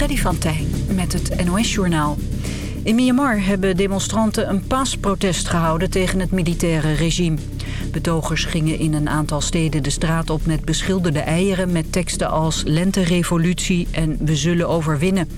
Freddy van met het NOS-journaal. In Myanmar hebben demonstranten een paasprotest gehouden tegen het militaire regime. Betogers gingen in een aantal steden de straat op met beschilderde eieren... met teksten als Lente-revolutie en We zullen overwinnen.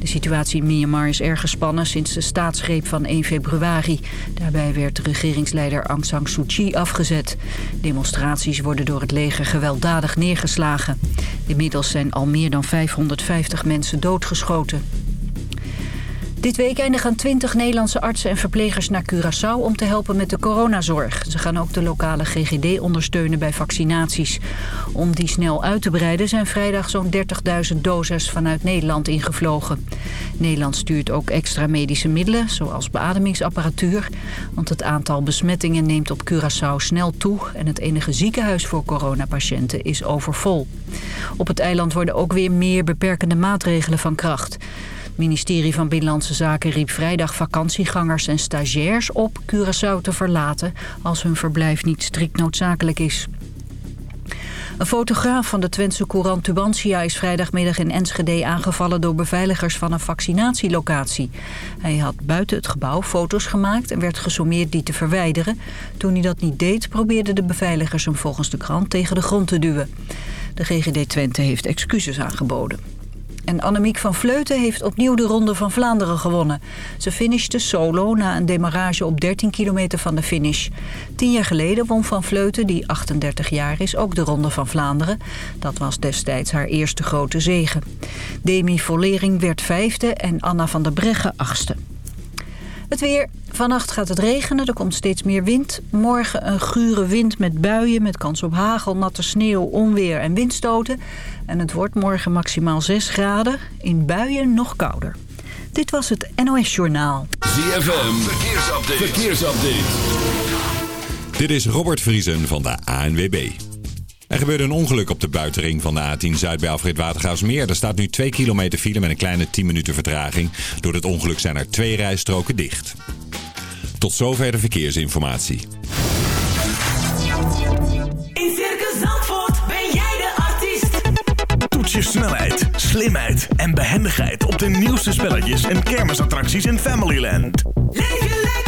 De situatie in Myanmar is erg gespannen sinds de staatsgreep van 1 februari. Daarbij werd regeringsleider Aung San Suu Kyi afgezet. Demonstraties worden door het leger gewelddadig neergeslagen. Inmiddels zijn al meer dan 550 mensen doodgeschoten. Dit weekende gaan 20 Nederlandse artsen en verplegers naar Curaçao om te helpen met de coronazorg. Ze gaan ook de lokale GGD ondersteunen bij vaccinaties. Om die snel uit te breiden zijn vrijdag zo'n 30.000 doses vanuit Nederland ingevlogen. Nederland stuurt ook extra medische middelen, zoals beademingsapparatuur. Want het aantal besmettingen neemt op Curaçao snel toe... en het enige ziekenhuis voor coronapatiënten is overvol. Op het eiland worden ook weer meer beperkende maatregelen van kracht. Ministerie van Binnenlandse Zaken riep vrijdag vakantiegangers en stagiairs op Curaçao te verlaten als hun verblijf niet strikt noodzakelijk is. Een fotograaf van de Twentse courant Tubantia is vrijdagmiddag in Enschede aangevallen door beveiligers van een vaccinatielocatie. Hij had buiten het gebouw foto's gemaakt en werd gesommeerd die te verwijderen. Toen hij dat niet deed probeerden de beveiligers hem volgens de krant tegen de grond te duwen. De GGD Twente heeft excuses aangeboden. En Annemiek van Vleuten heeft opnieuw de Ronde van Vlaanderen gewonnen. Ze finishte solo na een demarrage op 13 kilometer van de finish. Tien jaar geleden won Van Vleuten, die 38 jaar is, ook de Ronde van Vlaanderen. Dat was destijds haar eerste grote zege. Demi Vollering werd vijfde en Anna van der Breggen achtste. Het weer. Vannacht gaat het regenen, er komt steeds meer wind. Morgen een gure wind met buien met kans op hagel, natte sneeuw, onweer en windstoten. En het wordt morgen maximaal 6 graden, in buien nog kouder. Dit was het NOS Journaal. ZFM, verkeersupdate. verkeersupdate. Dit is Robert Vriesen van de ANWB. Er gebeurde een ongeluk op de buitenring van de A10 Zuid bij Alfred Watergaasmeer. Er staat nu 2 kilometer file met een kleine 10 minuten vertraging. Door het ongeluk zijn er twee rijstroken dicht. Tot zover de verkeersinformatie. In Circus Zandvoort ben jij de artiest. Toets je snelheid, slimheid en behendigheid op de nieuwste spelletjes en kermisattracties in Familyland. Leef lekker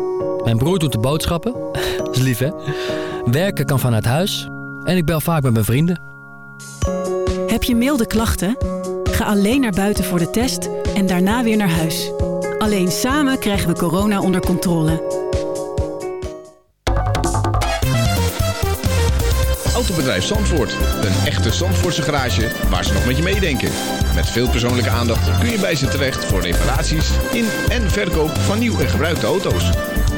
Mijn broer doet de boodschappen. Dat is lief, hè? Werken kan vanuit huis. En ik bel vaak met mijn vrienden. Heb je milde klachten? Ga alleen naar buiten voor de test en daarna weer naar huis. Alleen samen krijgen we corona onder controle. Autobedrijf Zandvoort. Een echte Zandvoortse garage waar ze nog met je meedenken. Met veel persoonlijke aandacht kun je bij ze terecht voor reparaties in en verkoop van nieuw en gebruikte auto's.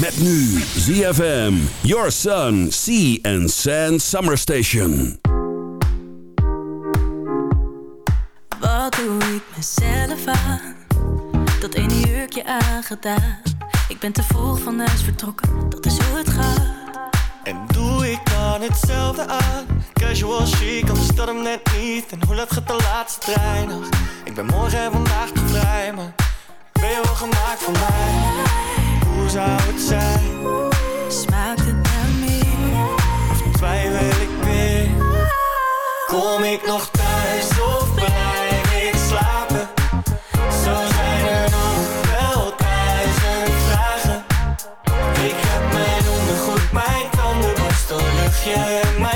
Met nu ZFM, Your Sun, Sea and Sand Summer Station. Wat doe ik mezelf aan? Dat ene jurkje aangedaan. Ik ben te vroeg van huis vertrokken, dat is hoe het gaat. En doe ik dan hetzelfde aan? Casual chic, anders dat hem net niet. En hoe laat gaat de laatste trein nog? Ik ben morgen en vandaag te vrij, maar ben je wel gemaakt voor mij? Hoe zou het zijn? Smaakt het naar meer? Of twijfel ik weer? Kom ik nog thuis of blijf ik slapen? Zo zijn er nog wel duizend vragen. Ik heb mijn ondergoed, mijn tandenborstel, luchtje en mijn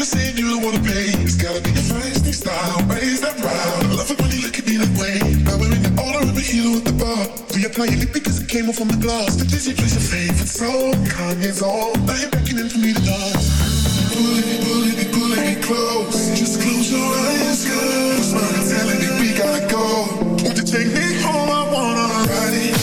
You you don't wanna pay. It's gotta be your feisty style. Raise that round. I love it when you look at me that way. Now we're in the older of a with the bar. Reapply your lip because it came off on the glass. The dizzy plays your favorite song. Kanye's on. Now you're beckoning for me to dance. Close. Just close your eyes, we gotta go. Won't you take me home? I wanna ride it.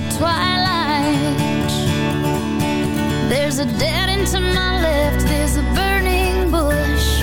The twilight. There's a dead end to my left, there's a burning bush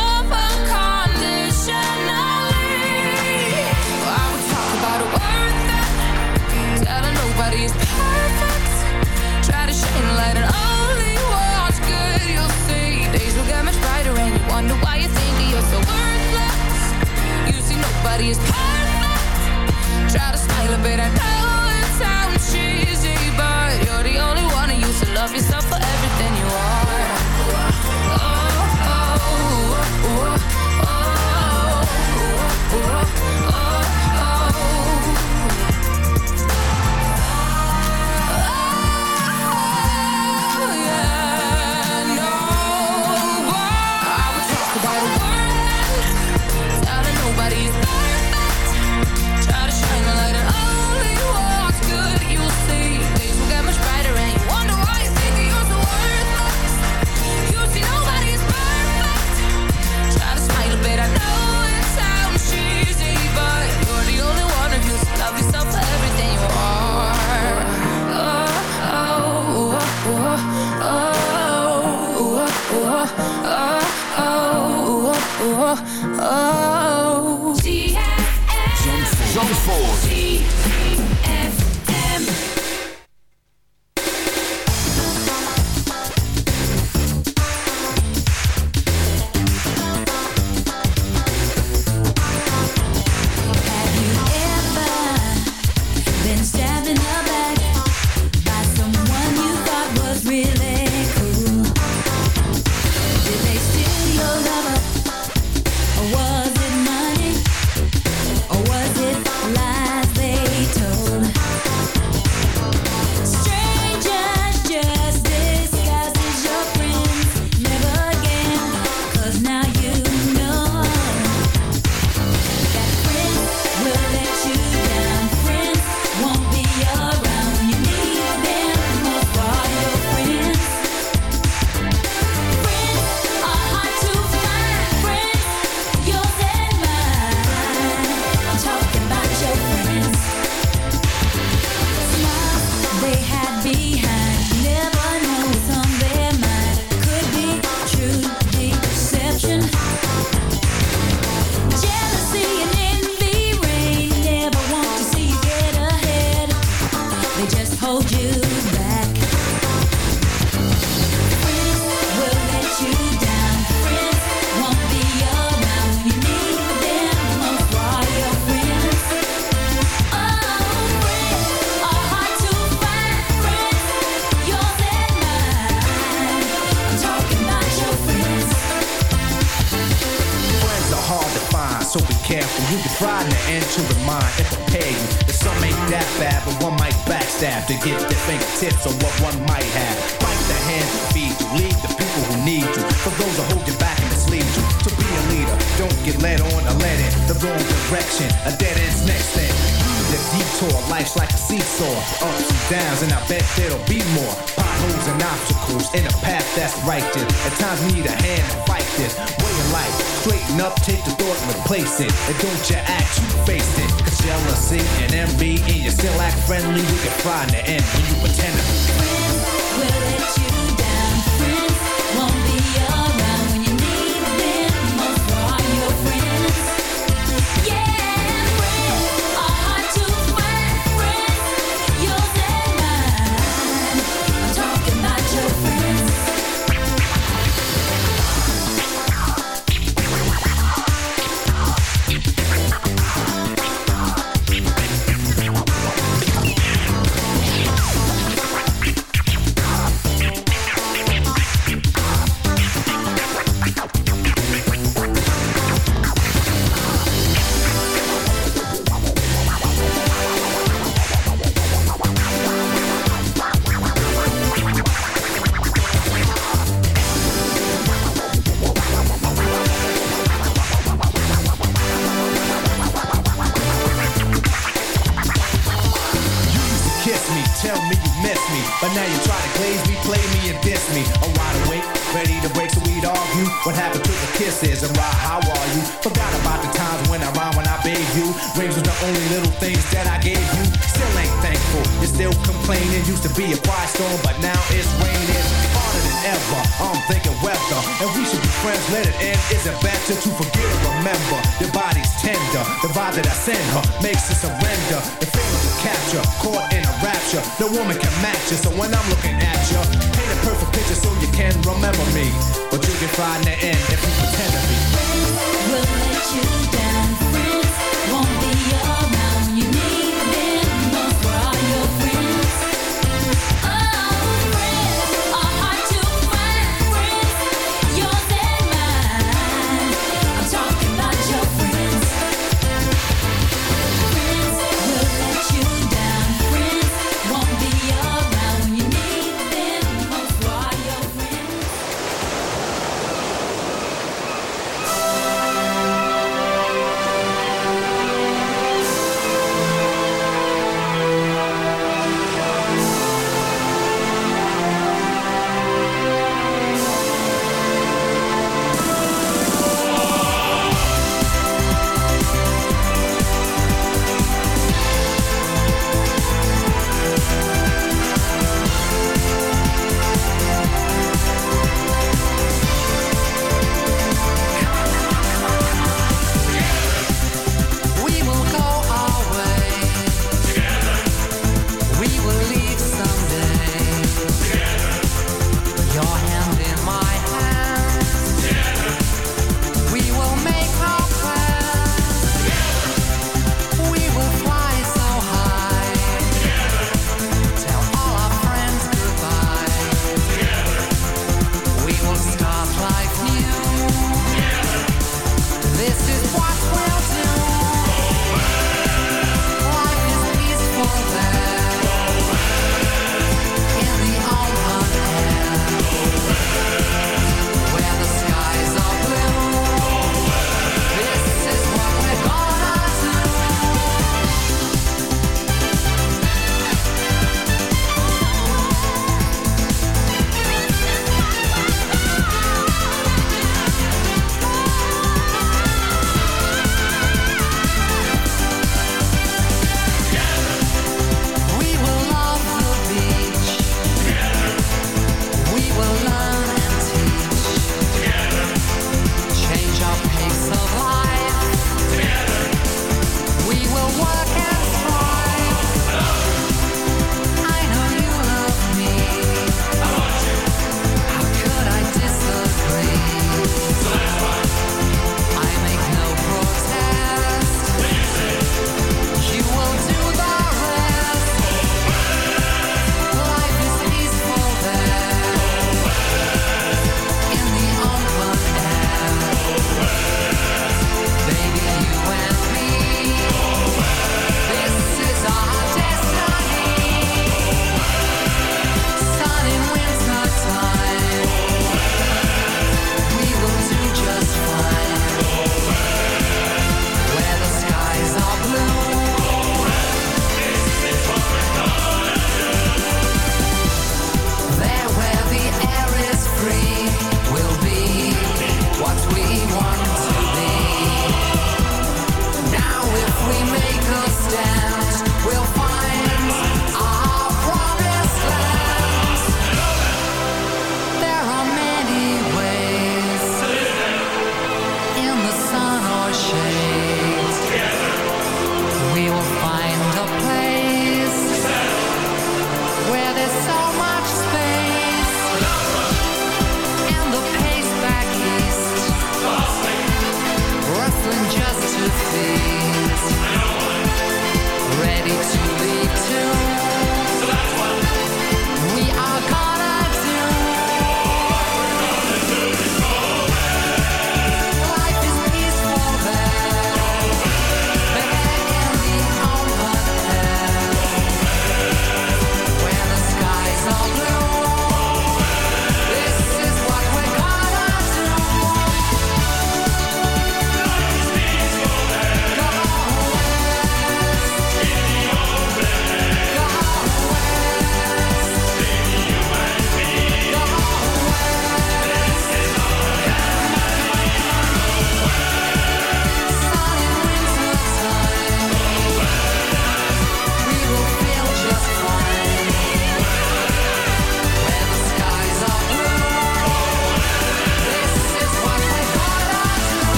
No woman can match you, so when I'm looking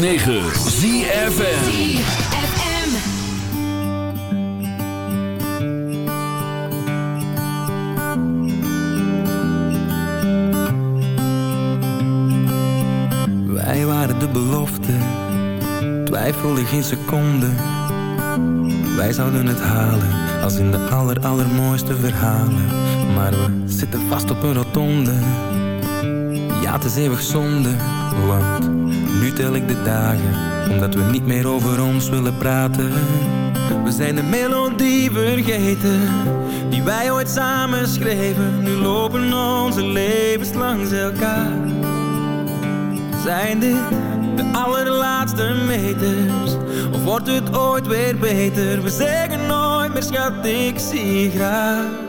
ZFM. Wij waren de belofte, twijfelde geen seconde. Wij zouden het halen, als in de aller allermooiste verhalen. Maar we zitten vast op een rotonde. Ja, het is eeuwig zonde, want tel ik de dagen, omdat we niet meer over ons willen praten. We zijn de melodie vergeten, die wij ooit samen schreven. Nu lopen onze levens langs elkaar. Zijn dit de allerlaatste meters? Of wordt het ooit weer beter? We zeggen nooit meer schat, ik zie graag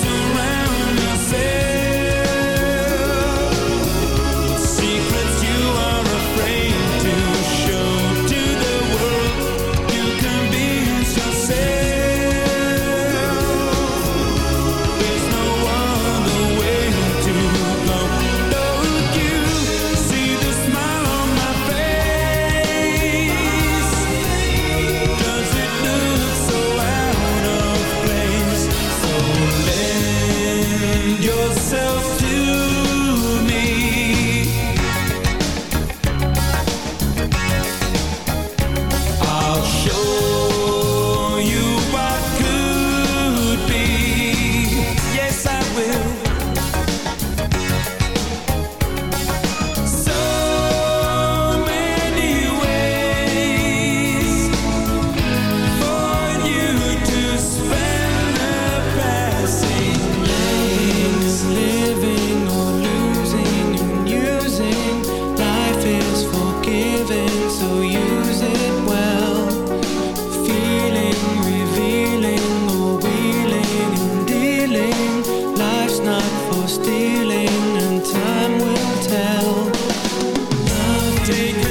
take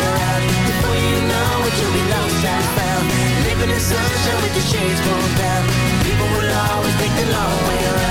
Before you be lost and found. Living in sunshine with the shades pulled down. People will always take the long way around.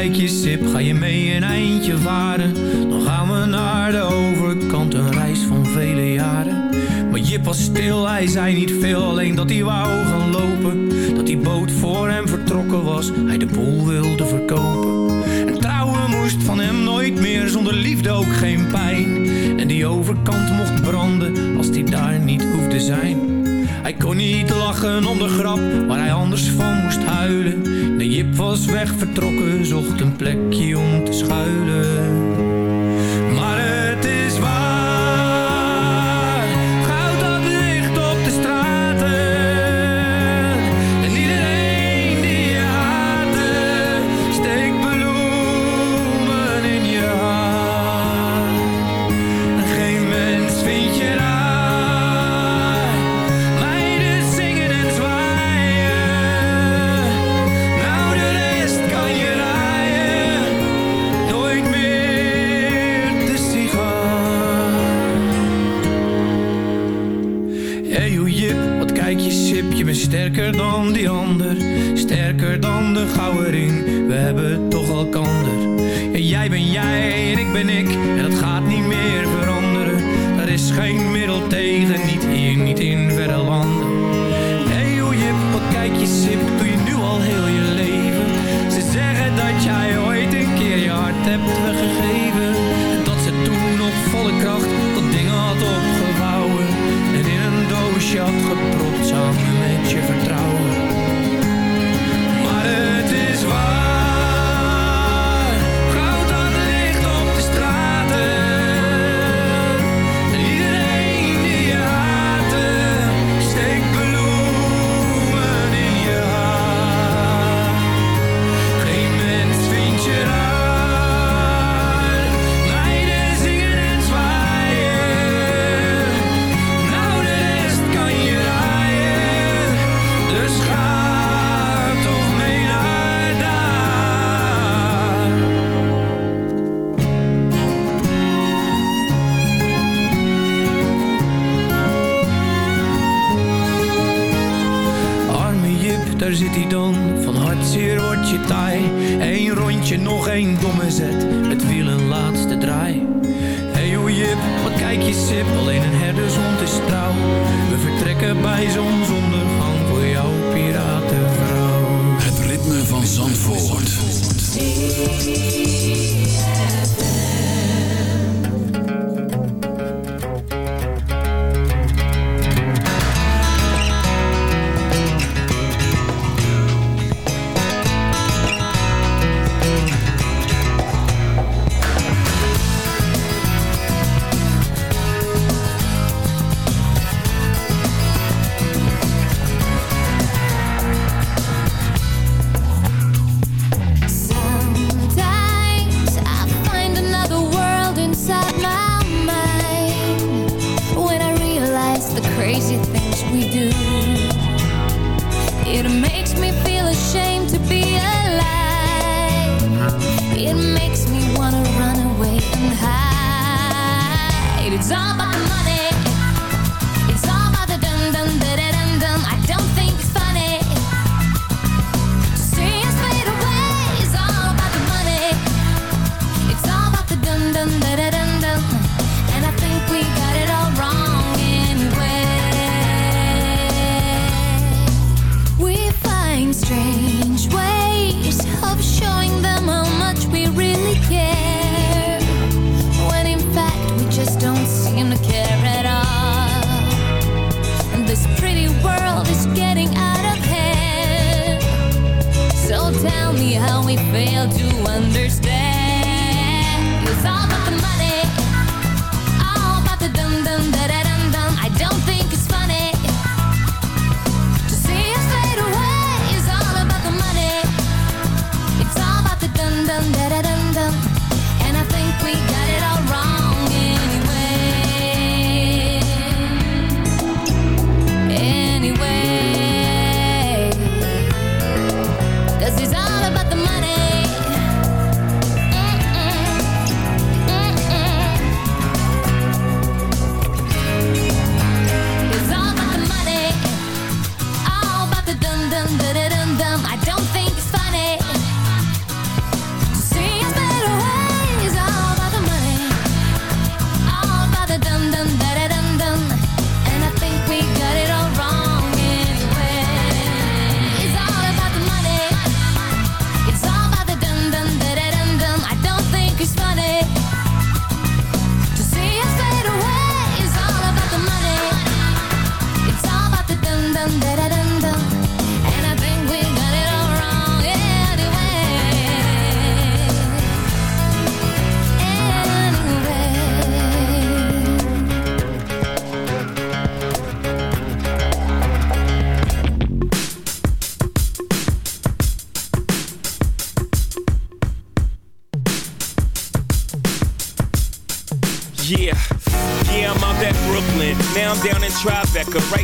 Kijk je sip, ga je mee een eindje varen? Dan gaan we naar de overkant, een reis van vele jaren. Maar Jip was stil, hij zei niet veel, alleen dat hij wou gaan lopen. Dat die boot voor hem vertrokken was, hij de boel wilde verkopen liefde ook geen pijn. En die overkant mocht branden als die daar niet hoefde zijn. Hij kon niet lachen om de grap waar hij anders van moest huilen. De jip was weg vertrokken, zocht een plekje om te schuilen. record on Zandvoort.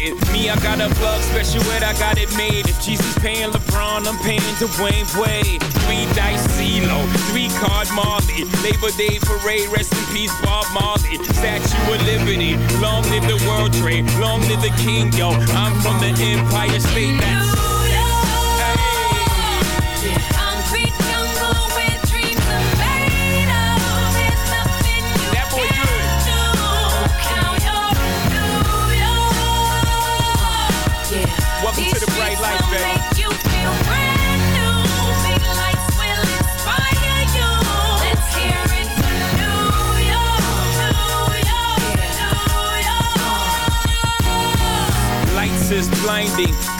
it. Me, I got a plug special ed, I got it made. If Jesus paying LeBron, I'm paying Dwayne Wade. Three dice CeeLo, three card Marley. Labor Day parade, rest in peace Bob Marley. Statue of Liberty, long live the World Trade, long live the King, yo. I'm from the Empire State. That's blinding.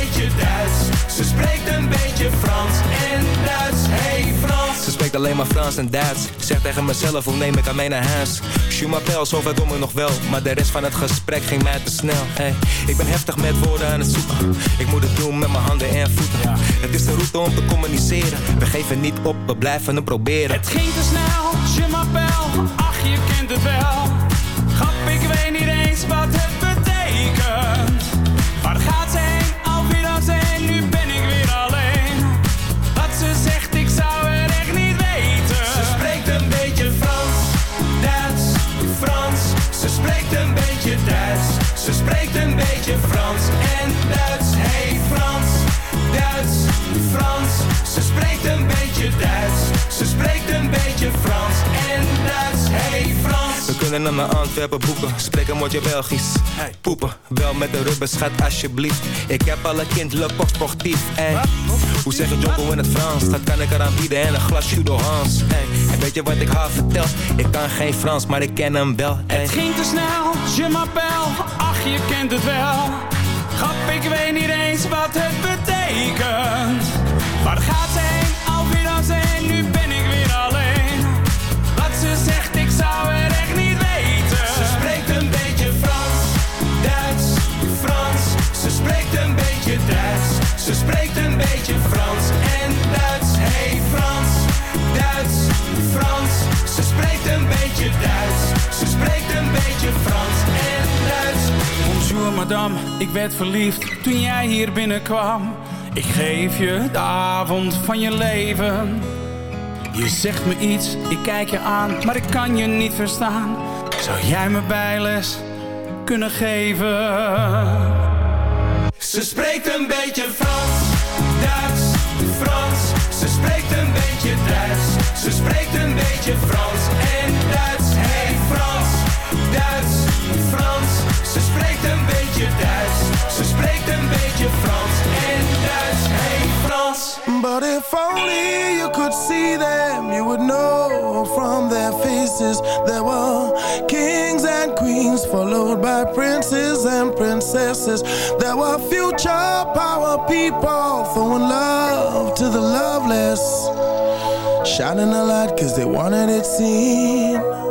alleen maar Frans en Duits. Zeg tegen mezelf, hoe neem ik haar mee naar huis? Je m'appelle, zover kom ik nog wel. Maar de rest van het gesprek ging mij te snel. Hey, ik ben heftig met woorden aan het zoeken. Ik moet het doen met mijn handen en voeten. Het is de route om te communiceren. We geven niet op, we blijven het proberen. Het ging te snel, je m'appelle, ach je kent het wel. Grap, ik weet niet eens wat het spreekt een We kunnen naar Antwerpen boeken, spreek een woordje Belgisch. Poepen, wel met de rubber, schat alsjeblieft. Ik heb alle kind, le pop sportief. Hoe zeg je Jocko in het Frans? Dat kan ik eraan bieden en een glas Judo Hans. Ey. En weet je wat ik haar vertel? Ik kan geen Frans, maar ik ken hem wel. Het ging te snel, je m'appelle, ach je kent het wel. Grap, ik weet niet eens wat het betekent. Waar gaat ze heen, alweer en nu Ik werd verliefd toen jij hier binnenkwam. Ik geef je de avond van je leven. Je zegt me iets, ik kijk je aan, maar ik kan je niet verstaan. Zou jij me bijles kunnen geven? Ze spreekt een beetje Frans, Duits, Frans. Ze spreekt een beetje Duits. Ze spreekt een beetje Frans en Duits. Hey Frans, Duits, Ze spreekt een beetje Frans en Duits. Hey Frans. But if only you could see them, you would know from their faces there were kings and queens, followed by princes and princesses. There were future power people throwing love to the loveless, shining a light cause they wanted it seen.